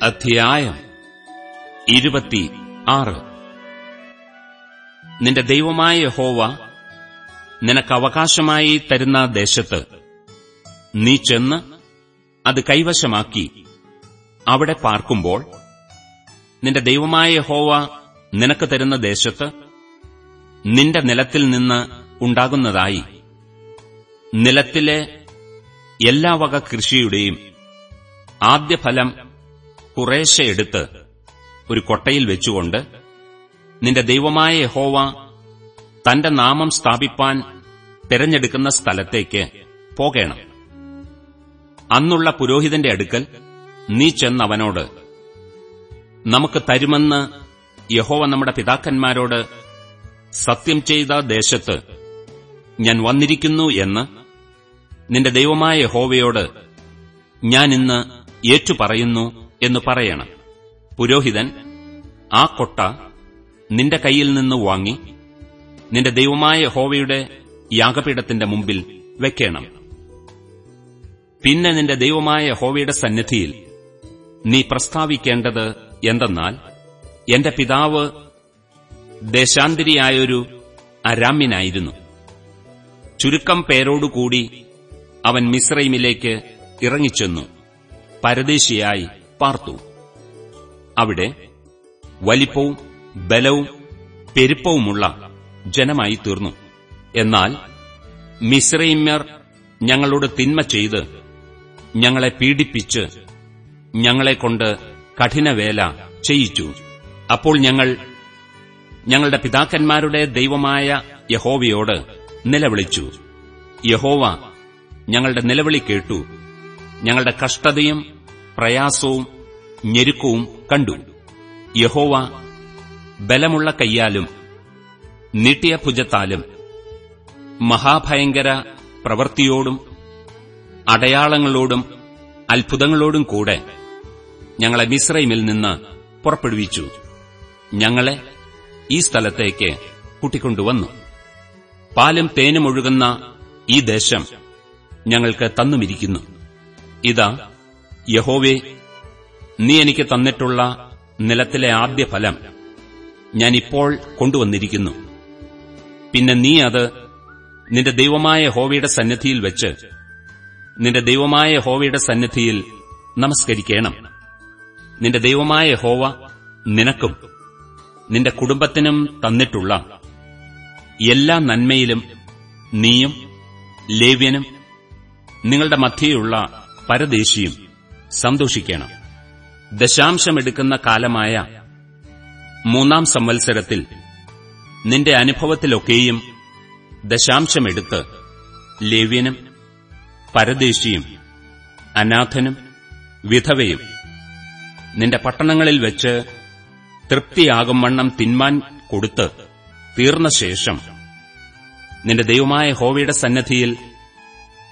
അധ്യായം ഇരുപത്തി ആറ് നിന്റെ ദൈവമായ യഹോവ നിനക്ക് അവകാശമായി തരുന്ന ദേശത്ത് നീ ചെന്ന് അത് കൈവശമാക്കി അവിടെ പാർക്കുമ്പോൾ നിന്റെ ദൈവമായ യഹോവ നിനക്ക് തരുന്ന ദേശത്ത് നിന്റെ നിലത്തിൽ നിന്ന് ഉണ്ടാകുന്നതായി. നിലത്തിലെ എല്ലാ വക കൃഷിയുടെയും ആദ്യഫലം കുറേശ്ശെ എടുത്ത് ഒരു കൊട്ടയിൽ വെച്ചുകൊണ്ട് നിന്റെ ദൈവമായ യഹോവ തന്റെ നാമം സ്ഥാപിപ്പാൻ തിരഞ്ഞെടുക്കുന്ന സ്ഥലത്തേക്ക് പോകേണം. അന്നുള്ള പുരോഹിതന്റെ അടുക്കൽ നീ ചെന്നവനോട് നമുക്ക് തരുമെന്ന് യഹോവ നമ്മുടെ പിതാക്കന്മാരോട് സത്യം ചെയ്ത ദേശത്ത് ഞാൻ വന്നിരിക്കുന്നു എന്ന് നിന്റെ ദൈവമായ ഹോവയോട് ഞാൻ ഇന്ന് ഏറ്റുപറയുന്നു എന്ന് പറയണം. പുരോഹിതൻ ആ കൊട്ട നിന്റെ കയ്യിൽ നിന്ന് വാങ്ങി നിന്റെ ദൈവമായ ഹോവയുടെ യാഗപീഠത്തിന്റെ മുമ്പിൽ വെക്കണം. പിന്നെ നിന്റെ ദൈവമായ ഹോവയുടെ സന്നിധിയിൽ നീ പ്രസ്താവിക്കേണ്ടത് എന്തെന്നാൽ എന്റെ പിതാവ് ദേശാന്തിരിയായൊരു അരാമ്യനായിരുന്നു. ചുരുക്കം പേരോടുകൂടി അവൻ മിശ്രൈമിലേക്ക് ഇറങ്ങിച്ചെന്നു. പരദേശിയായി പാർത്തു. അവിടെ വലിപ്പവും ബലവും പെരുപ്പവുമുള്ള ജനമായി തീർന്നു. എന്നാൽ മിശ്രൈമ്യർ ഞങ്ങളോട് തിന്മ ചെയ്ത് ഞങ്ങളെ പീഡിപ്പിച്ച് ഞങ്ങളെക്കൊണ്ട് കഠിനവേല ചെയ്യിച്ചു. അപ്പോൾ ഞങ്ങൾ ഞങ്ങളുടെ പിതാക്കന്മാരുടെ ദൈവമായ യഹോവയോട് നിലവിളിച്ചു. യഹോവ ഞങ്ങളുടെ നിലവിളി കേട്ടു. ഞങ്ങളുടെ കഷ്ടതയും പ്രയാസവും ഞെരുക്കവും കണ്ടു. യഹോവ ബലമുള്ള കയ്യാലും നീട്ടിയ ഭുജത്താലും മഹാഭയങ്കര പ്രവൃത്തിയോടും അടയാളങ്ങളോടും അത്ഭുതങ്ങളോടും കൂടെ ഞങ്ങളെ മിശ്രൈമിൽ നിന്ന് പുറപ്പെടുവിച്ചു. ഞങ്ങളെ ഈ സ്ഥലത്തേക്ക് കൂട്ടിക്കൊണ്ടുവന്നു. പാലും തേനും ഒഴുകുന്ന ഈ ദേശം ഞങ്ങൾക്ക് തന്നുമിരിക്കുന്നു. ഇതാ യഹോവേ നീ എനിക്ക് തന്നിട്ടുള്ള നിലത്തിലെ ആദ്യ ഫലം ഞാനിപ്പോൾ കൊണ്ടുവന്നിരിക്കുന്നു. പിന്നെ നീ അത് നിന്റെ ദൈവമായ ഹോവയുടെ സന്നിധിയിൽ വെച്ച് നിന്റെ ദൈവമായ ഹോവയുടെ സന്നിധിയിൽ നമസ്കരിക്കണം. നിന്റെ ദൈവമായ ഹോവ നിനക്കും നിന്റെ കുടുംബത്തിനും തന്നിട്ടുള്ള എല്ലാ നന്മയിലും നീയും ലേവ്യനും നിങ്ങളുടെ മധ്യയുള്ള പരദേശിയും സന്തോഷിക്കണം. ദശാംശമെടുക്കുന്ന കാലമായ മൂന്നാം സംവത്സരത്തിൽ നിന്റെ അനുഭവത്തിലൊക്കെയും ദശാംശമെടുത്ത് ലേവ്യനും പരദേശിയും അനാഥനും വിധവയും നിന്റെ പട്ടണങ്ങളിൽ വെച്ച് തൃപ്തിയാകും വണ്ണം തിന്മാൻ കൊടുത്ത് തീർന്ന ശേഷം നിന്റെ ദൈവമായ ഹോവയുടെ സന്നദ്ധിയിൽ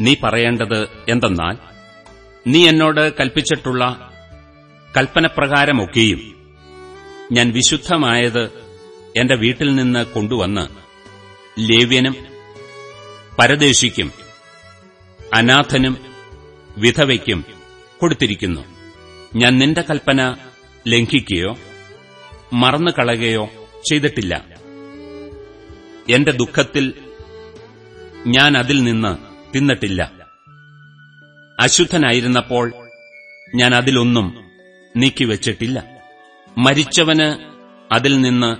നീ പറയേണ്ടത് എന്തെന്നാൽ നീ എന്നോട് കൽപ്പിച്ചിട്ടുള്ള കൽപ്പനപ്രകാരമൊക്കെയും ഞാൻ വിശുദ്ധമായത് എന്റെ വീട്ടിൽ നിന്ന് കൊണ്ടുവന്ന് ലേവ്യനും പരദേശിക്കും അനാഥനും വിധവയ്ക്കും കൊടുത്തിരിക്കുന്നു. ഞാൻ നിന്റെ കൽപ്പന ലംഘിക്കുകയോ മറന്നു കളയുകയോ ചെയ്തിട്ടില്ല. എന്റെ ദുഃഖത്തിൽ ഞാൻ അതിൽ നിന്ന് തിന്നിട്ടില്ല അശുദ്ധനായിരുന്നപ്പോൾ ഞാൻ അതിലൊന്നും നീക്കിവച്ചിട്ടില്ല. മരിച്ചവന് അതിൽ നിന്ന്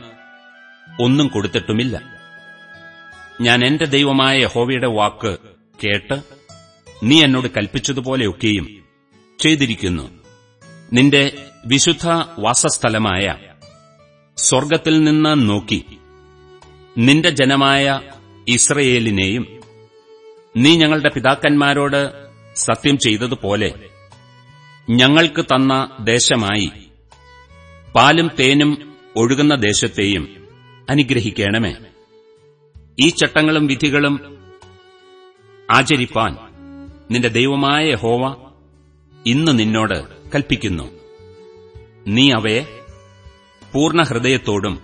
ഒന്നും കൊടുത്തിട്ടുമില്ല. ഞാൻ എന്റെ ദൈവമായ യഹോവയുടെ വാക്ക് കേട്ട് നീ എന്നോട് കൽപ്പിച്ചതുപോലെയൊക്കെയും ചെയ്തിരിക്കുന്നു. നിന്റെ വിശുദ്ധ വാസസ്ഥലമായ സ്വർഗത്തിൽ നിന്ന് നോക്കി നിന്റെ ജനമായ ഇസ്രയേലിനെയും നീ ഞങ്ങളുടെ പിതാക്കന്മാരോട് സത്യം ചെയ്തതുപോലെ ഞങ്ങൾക്ക് തന്ന ദേശമായി പാലും തേനും ഒഴുകുന്ന ദേശത്തെയും അനുഗ്രഹിക്കണമേ. ഈ ചട്ടങ്ങളും വിധികളും ആചരിപ്പാൻ നിന്റെ ദൈവമായ ഹോവ ഇന്ന് നിന്നോട് കൽപ്പിക്കുന്നു. നീ അവയെ പൂർണ ഹൃദയത്തോടും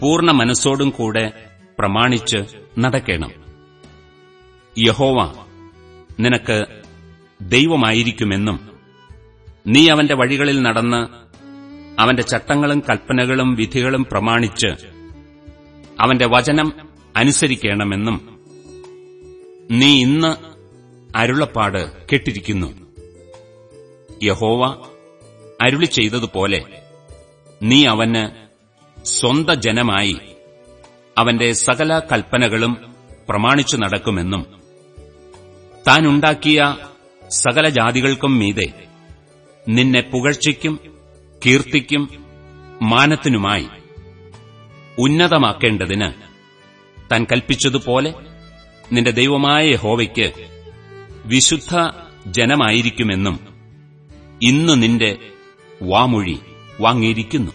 പൂർണ മനസ്സോടും കൂടെ പ്രമാണിച്ച് നടക്കണം. യഹോവ നിനക്ക് ദൈവമായിരിക്കുമെന്നും നീ അവന്റെ വഴികളിൽ നടന്ന് അവന്റെ ചട്ടങ്ങളും കൽപ്പനകളും വിധികളും പ്രമാണിച്ച് അവന്റെ വചനം അനുസരിക്കണമെന്നും നീ ഇന്ന് അരുളപ്പാട് കേട്ടിരിക്കുന്നു. യഹോവ അരുളി ചെയ്തതുപോലെ നീ അവന് സ്വന്ത ജനമായി അവന്റെ സകല കൽപ്പനകളും പ്രമാണിച്ചു നടക്കുമെന്നും താൻ ഉണ്ടാക്കിയ സകല ജാതികൾക്കും മീതെ നിന്നെ പുകഴ്ചയ്ക്കും കീർത്തിക്കും മാനത്തിനുമായി ഉന്നതമാക്കേണ്ടതിന് താൻ കൽപ്പിച്ചതുപോലെ നിന്റെ ദൈവമായ ഹോവയ്ക്ക് വിശുദ്ധ ജനമായിരിക്കുമെന്നും ഇന്ന് നിന്റെ വാമൊഴി വാങ്ങിയിരിക്കുന്നു.